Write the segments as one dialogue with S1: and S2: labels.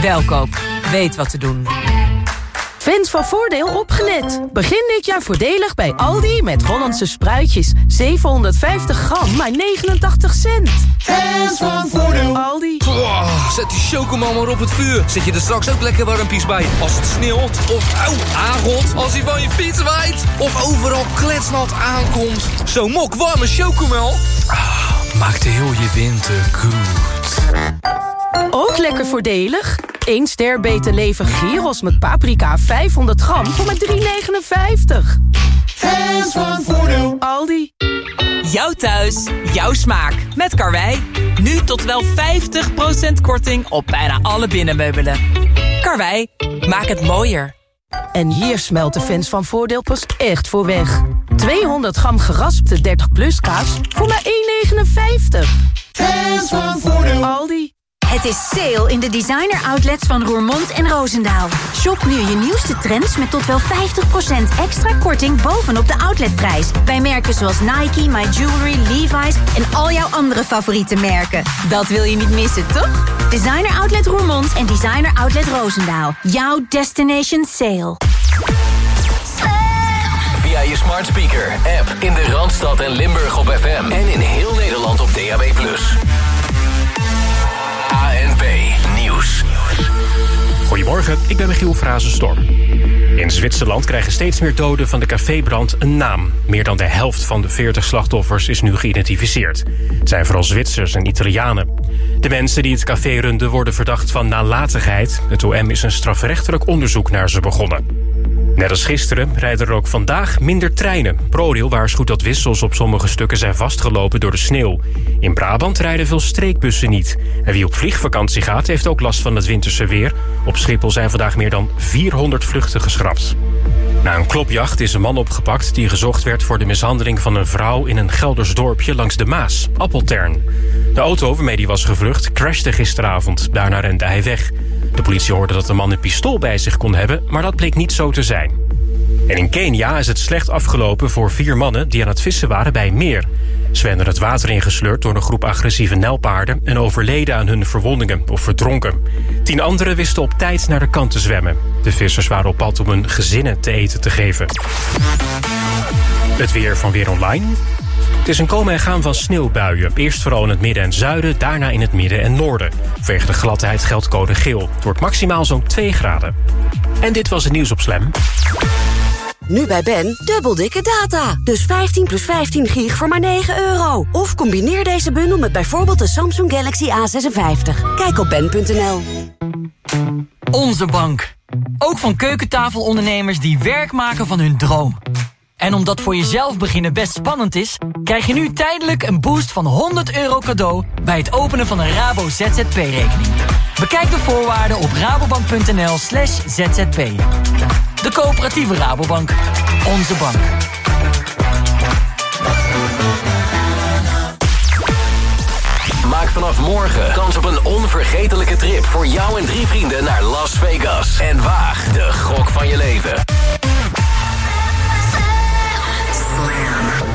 S1: Welkoop. Weet wat te doen.
S2: Fans van Voordeel opgelet. Begin dit jaar voordelig bij Aldi met Hollandse spruitjes. 750 gram, maar 89 cent.
S3: Fans van Voordeel.
S2: Aldi.
S4: Oh, zet die chocomel maar op het vuur. Zet je er straks ook lekker warmpies bij. Als het sneeuwt of auw, aangot. Als hij van je fiets waait. Of overal kletsnat aankomt. Zo'n mok warme chocomel. Ah, maakt heel je winter goed.
S2: Ook lekker voordelig. 1 ster beter leven gyros met paprika 500 gram voor maar 3,59.
S3: Fans van Voordeel.
S2: Aldi.
S1: Jouw thuis, jouw smaak. Met Karwei. Nu tot wel 50% korting op bijna alle binnenmeubelen. Karwei, maak het mooier.
S2: En hier smelt de fans van Voordeel pas echt voor weg. 200 gram geraspte 30 plus kaas voor maar 1,59.
S3: Fans van Voordeel.
S2: Aldi.
S5: Het is sale in de designer outlets van Roermond en Roosendaal. Shop nu je nieuwste trends met tot wel 50% extra korting bovenop de outletprijs. Bij merken zoals Nike, My Jewelry, Levi's en al jouw andere favoriete merken. Dat wil je niet missen, toch? Designer Outlet Roermond en Designer Outlet Roosendaal. Jouw destination sale.
S6: Via je smart speaker, app in de Randstad en Limburg op FM. En in heel Nederland op DAB+.
S7: Goedemorgen, ik ben Michiel Frazenstorm. In Zwitserland krijgen steeds meer doden van de cafébrand een naam. Meer dan de helft van de 40 slachtoffers is nu geïdentificeerd. Het zijn vooral Zwitsers en Italianen. De mensen die het café runden worden verdacht van nalatigheid. Het OM is een strafrechtelijk onderzoek naar ze begonnen. Net als gisteren rijden er ook vandaag minder treinen. ProRail waarschuwt dat wissels op sommige stukken zijn vastgelopen door de sneeuw. In Brabant rijden veel streekbussen niet. En wie op vliegvakantie gaat heeft ook last van het winterse weer. Op Schiphol zijn vandaag meer dan 400 vluchten geschrapt. Na een klopjacht is een man opgepakt die gezocht werd voor de mishandeling van een vrouw in een Gelders dorpje langs de Maas, Appeltern. De auto waarmee hij was gevlucht crashte gisteravond. Daarna rende hij weg. De politie hoorde dat de man een pistool bij zich kon hebben, maar dat bleek niet zo te zijn. En in Kenia is het slecht afgelopen voor vier mannen die aan het vissen waren bij een meer. Ze werden het water ingesleurd door een groep agressieve nijlpaarden... en overleden aan hun verwondingen of verdronken. Tien anderen wisten op tijd naar de kant te zwemmen. De vissers waren op pad om hun gezinnen te eten te geven. Het weer van Weer Online. Het is een komen en gaan van sneeuwbuien. Eerst vooral in het midden en zuiden, daarna in het midden en noorden. Vanwege de gladheid geldt code geel. Het wordt maximaal zo'n 2 graden. En dit was het nieuws op Slam.
S8: Nu bij Ben, dubbel dikke data. Dus 15 plus 15 gig voor maar 9 euro. Of combineer deze bundel met bijvoorbeeld de Samsung Galaxy A56. Kijk op ben.nl.
S9: Onze bank. Ook van keukentafelondernemers die werk maken van hun droom. En omdat voor jezelf beginnen best spannend is... krijg je nu tijdelijk een boost van 100 euro cadeau... bij het openen van een Rabo ZZP-rekening. Bekijk de voorwaarden op rabobank.nl slash zzp. De coöperatieve Rabobank. Onze bank.
S6: Maak vanaf morgen kans op een onvergetelijke trip voor jou en drie vrienden naar Las Vegas. En waag de gok van je leven.
S10: Slam.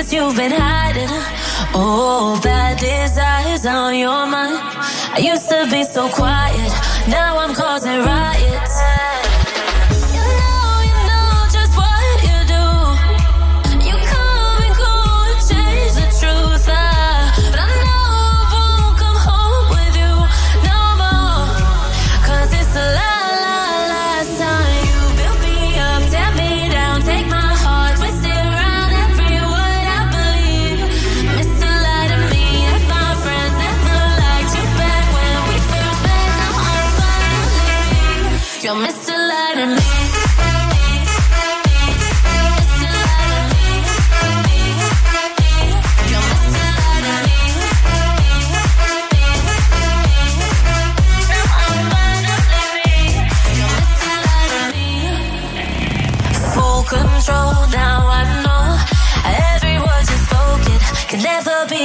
S10: secrets you've been hiding. Oh, bad desires on your mind. I used to be so quiet, now I'm causing riot.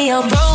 S10: your bro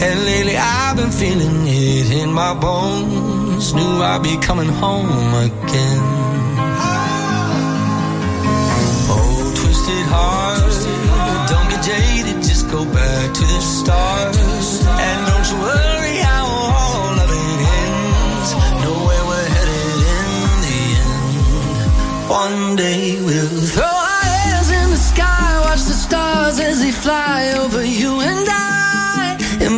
S11: And lately I've been feeling it in my bones. Knew I'd be coming home again. Oh, twisted heart, don't get jaded, just go back to the start. And don't you worry how all of it ends. Know where we're headed in the end. One day we'll throw our hands in the sky, watch the stars as they fly over you and I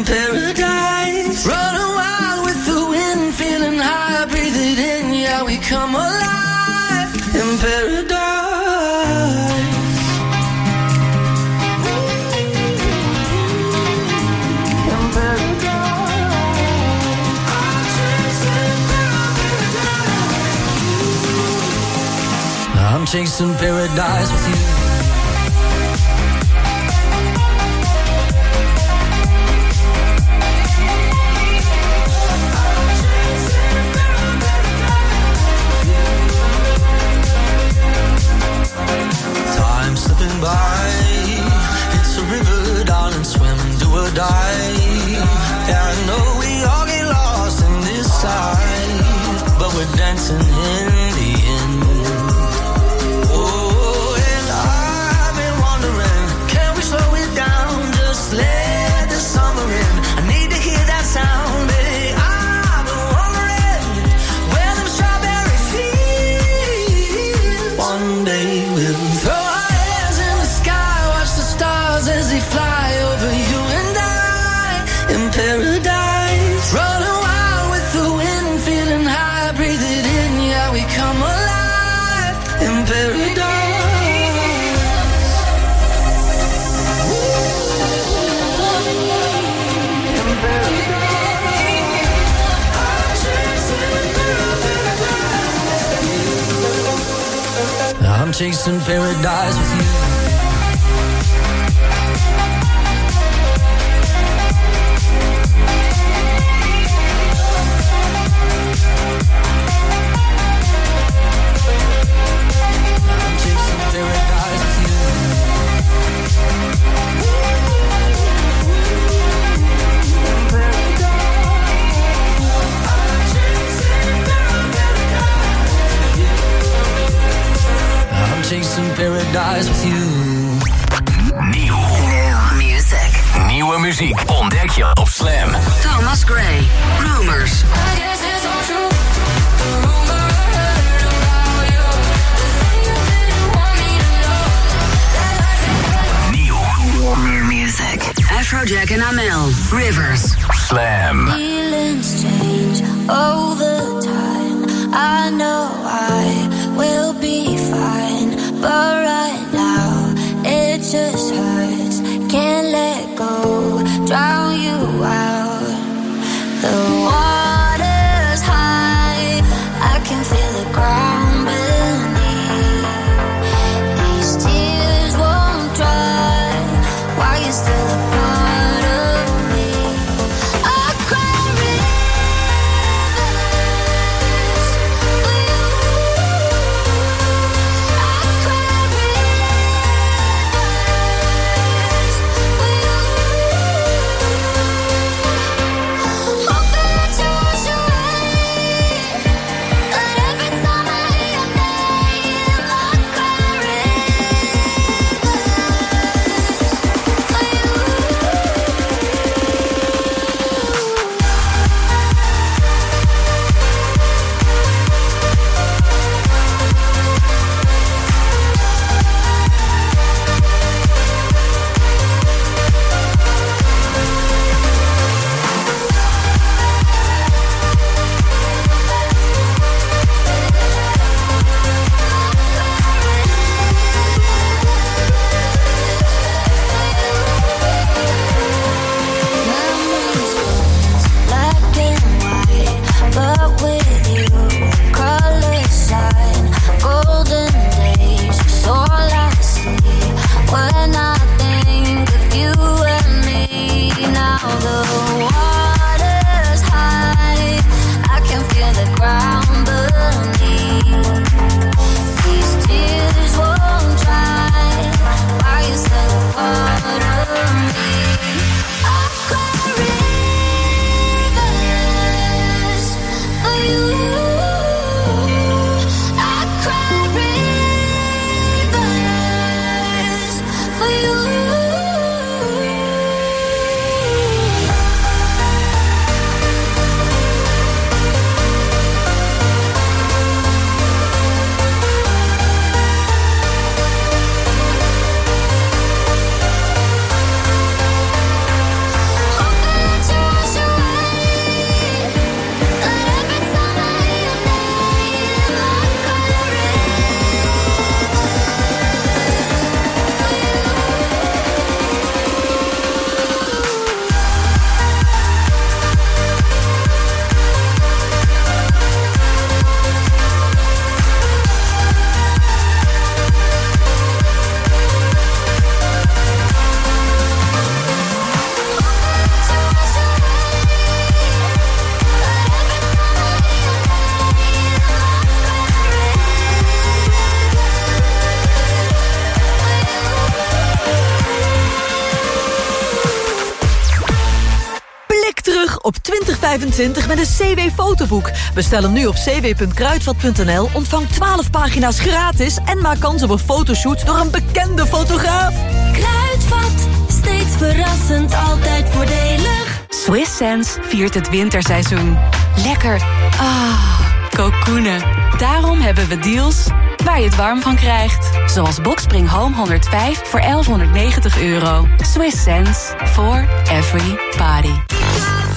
S11: paradise. Running wild with the wind, feeling high, breathe it in, yeah, we come alive in paradise. I'm chasing paradise something in I'm chasing paradise with you. stars with you.
S6: Nieuw.
S8: New music.
S6: Nieuwe muziek ontdek je op Slam.
S8: Thomas Gray. Rumors. Afrojack and Amel, Rivers.
S6: Slam.
S12: Feelings change over time. I know I will be fine, but just hurts. can't let go.
S5: Drive 2025 met een CW-fotoboek. Bestel hem nu op cw.kruidvat.nl, ontvang 12 pagina's gratis... en maak kans op een fotoshoot door een bekende fotograaf.
S12: Kruidvat, steeds verrassend, altijd voordelig.
S13: Swiss Sense viert het winterseizoen. Lekker. Ah, kokoenen. Daarom hebben we deals waar je het warm van krijgt. Zoals Boxspring Home 105 voor 1190 euro. Swiss sense for every body.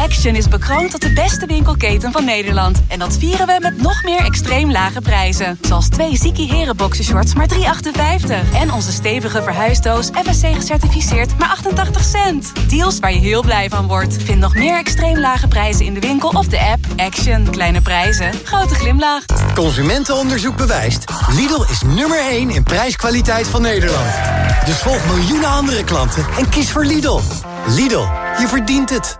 S13: Action is bekroond tot de beste winkelketen van Nederland. En dat vieren we met nog meer extreem lage prijzen. Zoals twee Ziki Heren boxershorts maar 3,58. En onze stevige verhuisdoos FSC gecertificeerd maar 88 cent. Deals waar je heel blij van wordt. Vind nog meer extreem lage prijzen in de winkel of de app. Action. Kleine prijzen. Grote glimlach.
S14: Consumentenonderzoek bewijst. Lidl is nummer 1 in prijskwaliteit van Nederland. Dus volg miljoenen andere klanten en kies voor Lidl. Lidl, je verdient het.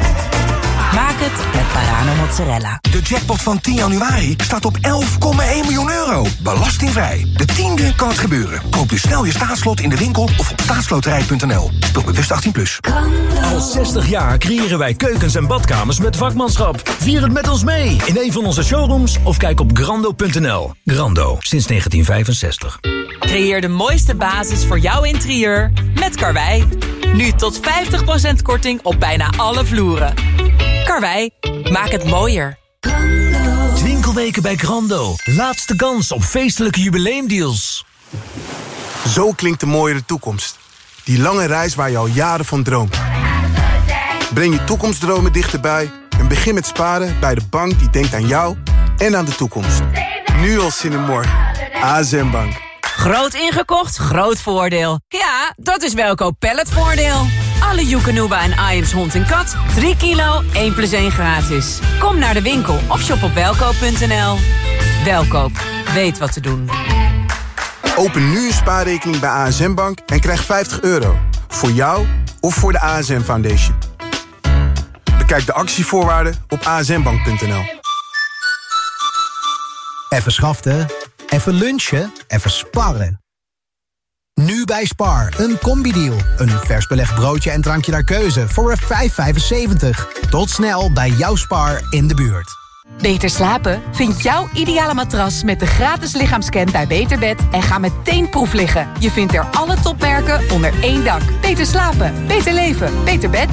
S15: Maak het met Parano mozzarella.
S16: De jackpot van 10 januari staat op 11,1 miljoen euro. Belastingvrij. De tiende kan het gebeuren. Koop dus snel je staatslot in de winkel of op staatsloterij.nl. Speel bewust 18+. Plus.
S17: Al 60 jaar creëren wij keukens en badkamers met vakmanschap. Vier het met ons mee in een van onze showrooms of kijk op grando.nl. Grando, sinds 1965.
S13: Creëer de mooiste basis voor jouw interieur met Karwei. Nu tot 50% korting op bijna alle vloeren. Karwei, maak het mooier.
S17: Winkelweken bij Grando. Laatste kans op feestelijke jubileumdeals.
S3: Zo klinkt de mooiere toekomst. Die lange reis waar je al jaren van droomt. Breng je toekomstdromen dichterbij en begin met sparen bij de bank die denkt aan jou en aan de toekomst. Nu al zin in morgen. ASM Bank.
S13: Groot ingekocht, groot voordeel. Ja, dat is Welkoop Palletvoordeel. Alle Joekanuba en Iams hond en kat. 3 kilo, 1 plus 1 gratis. Kom naar de winkel of shop op welkoop.nl. Welkoop, weet wat te doen.
S3: Open nu een spaarrekening bij ASM Bank en krijg 50 euro. Voor jou of voor de ASM Foundation. Bekijk de actievoorwaarden op asmbank.nl.
S18: Even schaften, even lunchen, even sparren. Nu bij Spar, een combi-deal. Een vers belegd broodje en drankje naar keuze voor 5,75. Tot snel bij jouw Spar in de buurt.
S13: Beter slapen? Vind jouw ideale matras met de gratis lichaamscan bij Beterbed en ga meteen proef liggen. Je vindt er alle topmerken onder één dak. Beter slapen, beter leven, beter bed.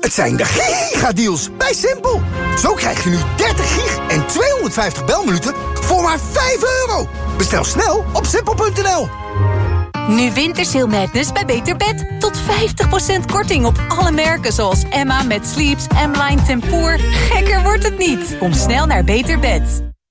S19: Het zijn de gigadeals bij Simpel. Zo krijg je nu 30 gig en 250 belminuten voor maar 5 euro. Bestel snel op simpel.nl.
S13: Nu Wintersail Madness bij Beter Bed. Tot 50% korting op alle merken zoals Emma met Sleeps, M-Line Tempoor. Gekker wordt het niet. Kom snel naar Beter Bed.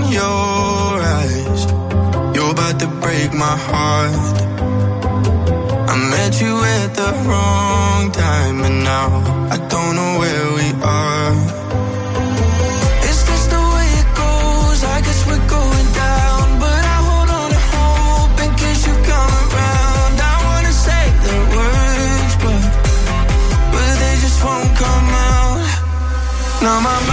S20: in your eyes. You're about to break my heart. I met you at the wrong time, and now I don't know where we are. Is this the way it goes? I guess we're going down, but I hold on to hope in case you come around. I wanna say the words, but but they just won't come out. Now my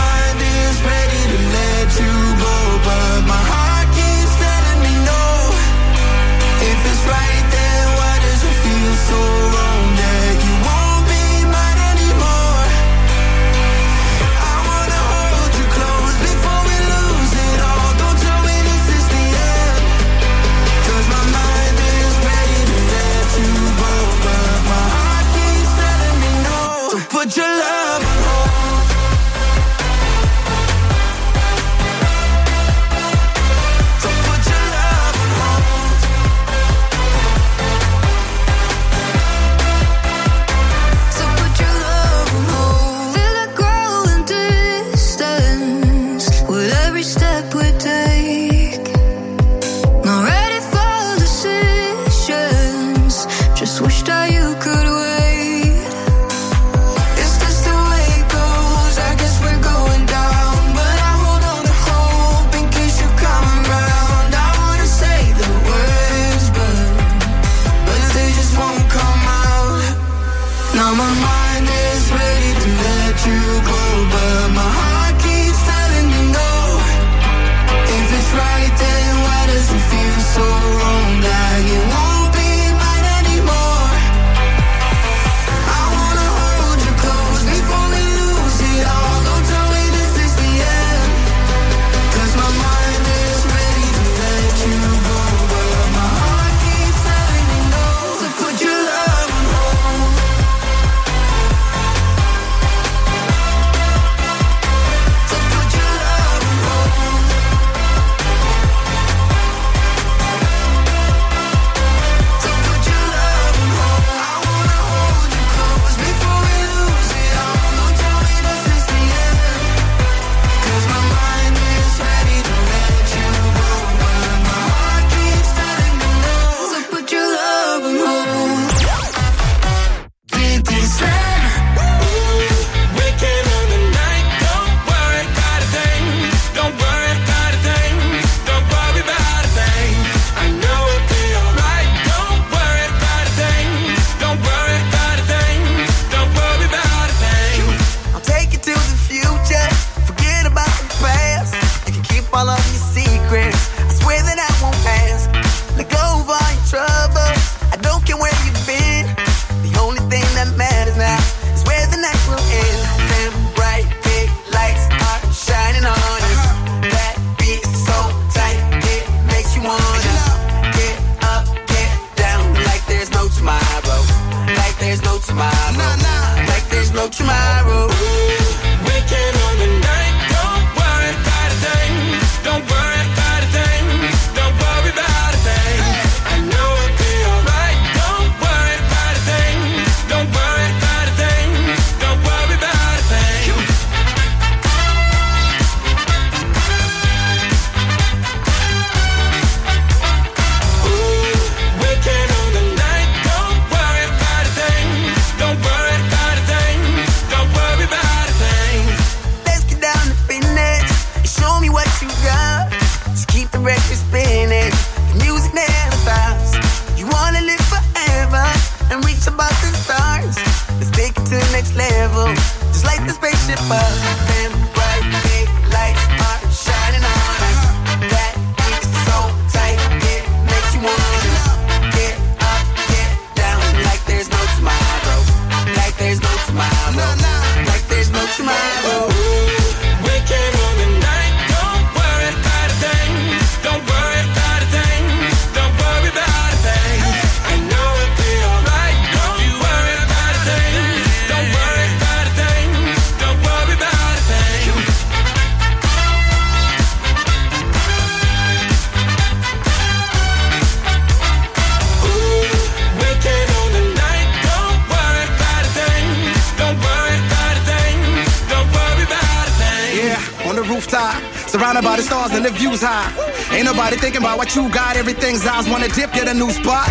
S19: a
S12: new spot.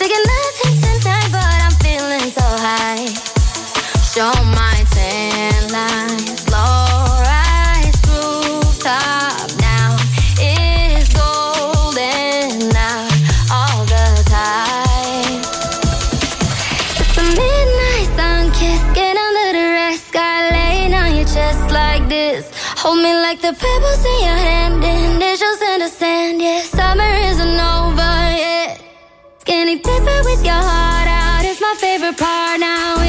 S21: taking nothing
S10: tonight, but I'm feeling so high. Show my tan line, slow rise rooftop now golden now all the time. It's the midnight sun kiss, under the on your chest like this. Hold me like the pebbles in your hand, and it the sand, yeah. your heart out is my favorite part now.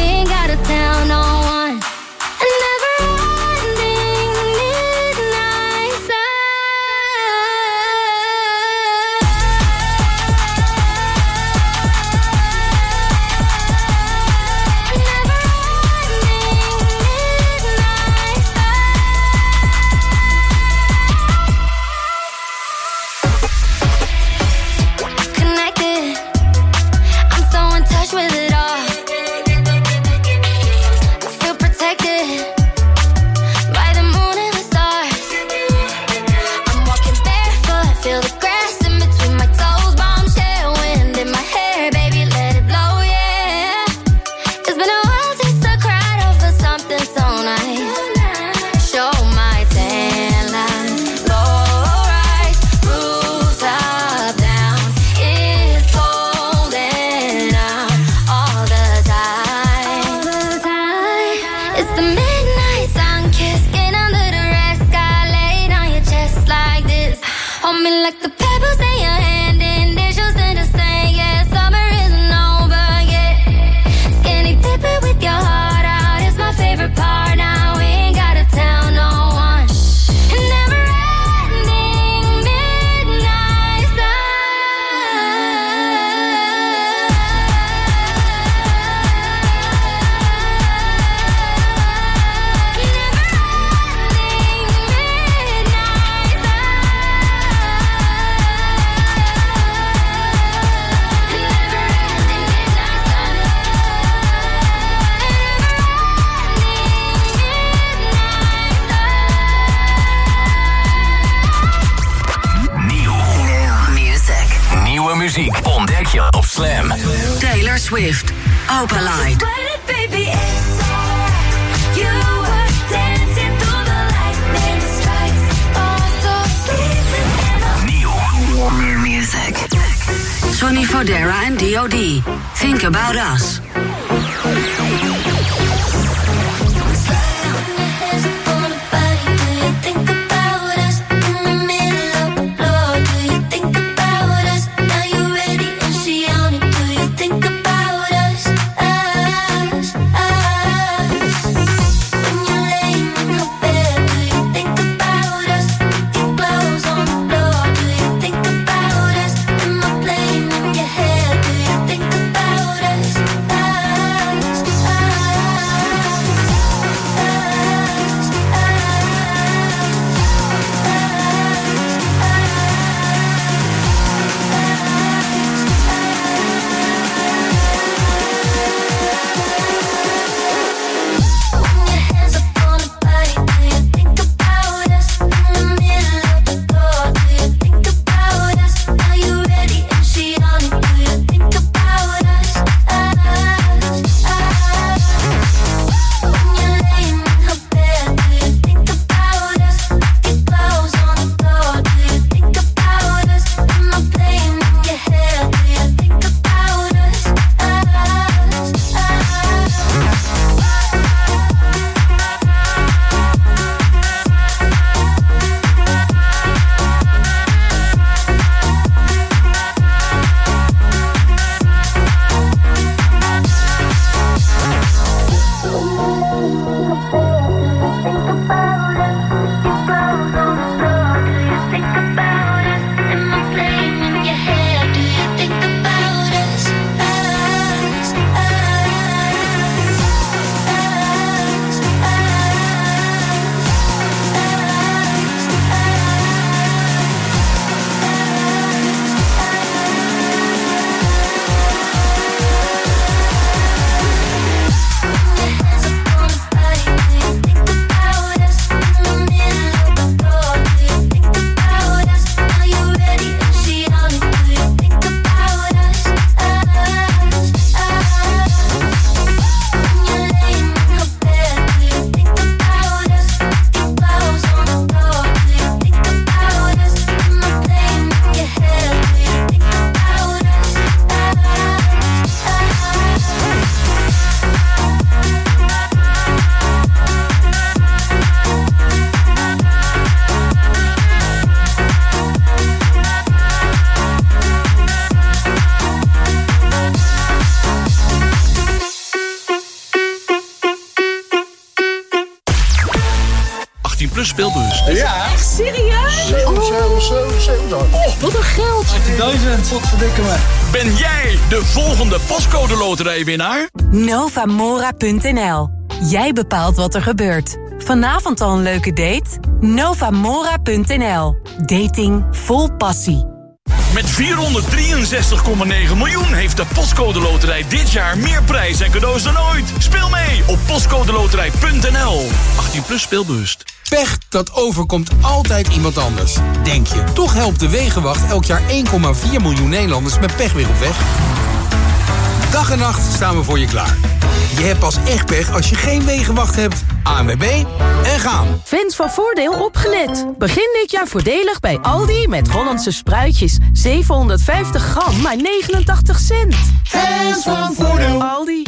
S22: Plus speelbus.
S3: Ja.
S23: Echt serieus?
S3: 7, 7, 7, 7.
S23: Oh, wat een geld.
S3: 18.000. Wat verdikken me.
S22: Ben jij de volgende pascode loterijwinnaar?
S5: Novamora.nl. Jij bepaalt wat er gebeurt. Vanavond al een leuke date? Novamora.nl. Dating vol passie.
S22: Met 463,9 miljoen heeft de Postcode Loterij dit jaar meer prijs en cadeaus dan ooit. Speel mee op postcodeloterij.nl. 18 plus speelbewust.
S20: Pech, dat overkomt altijd iemand anders. Denk je. Toch helpt de Wegenwacht elk jaar 1,4 miljoen Nederlanders met pech weer op weg. Dag en nacht staan we voor je klaar. Je hebt pas echt pech als je geen Wegenwacht hebt. ANWB en gaan.
S2: Fans van Voordeel opgelet. Begin dit jaar voordelig bij Aldi met Hollandse spruitjes. 750 gram, maar 89 cent.
S3: Fans van Voordeel.
S2: Aldi.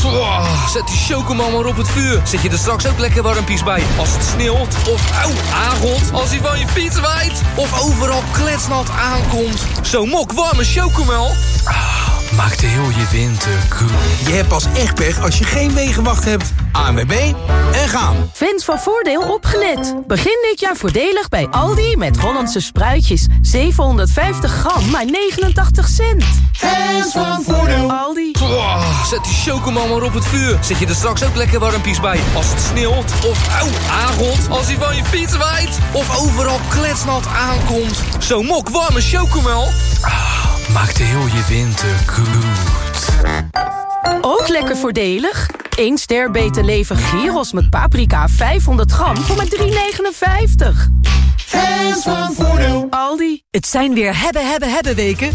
S4: zet die chocomel maar op het vuur. Zet je er straks ook lekker warmpies bij. Als het sneeuwt of auw, aangot. Als hij van je fiets waait. Of overal kletsnat aankomt. Zo'n mok warme chocomel. Ah, maakt heel je winter cool.
S20: Je hebt pas echt pech als je geen Wegenwacht hebt. ANWB en gaan.
S2: Fans van Voordeel opgelet. Begin dit jaar voordelig bij Aldi met Hollandse spruitjes. 750 gram, maar 89 cent.
S3: Fans van Voordeel.
S2: Aldi.
S4: zet die chocomel maar op het vuur. Zet je er straks ook lekker warmpies bij. Als het sneeuwt of auw, aangot. Als hij van je fiets waait. Of overal kletsnat aankomt. Zo'n mok warme chocomel. Ah, maakt heel je winter goed.
S2: Ook lekker voordelig. 1 ster beter leven gyros met paprika 500 gram voor maar 3,59.
S3: Fans van Voordeel.
S2: Aldi.
S24: Het zijn weer hebben, hebben, hebben weken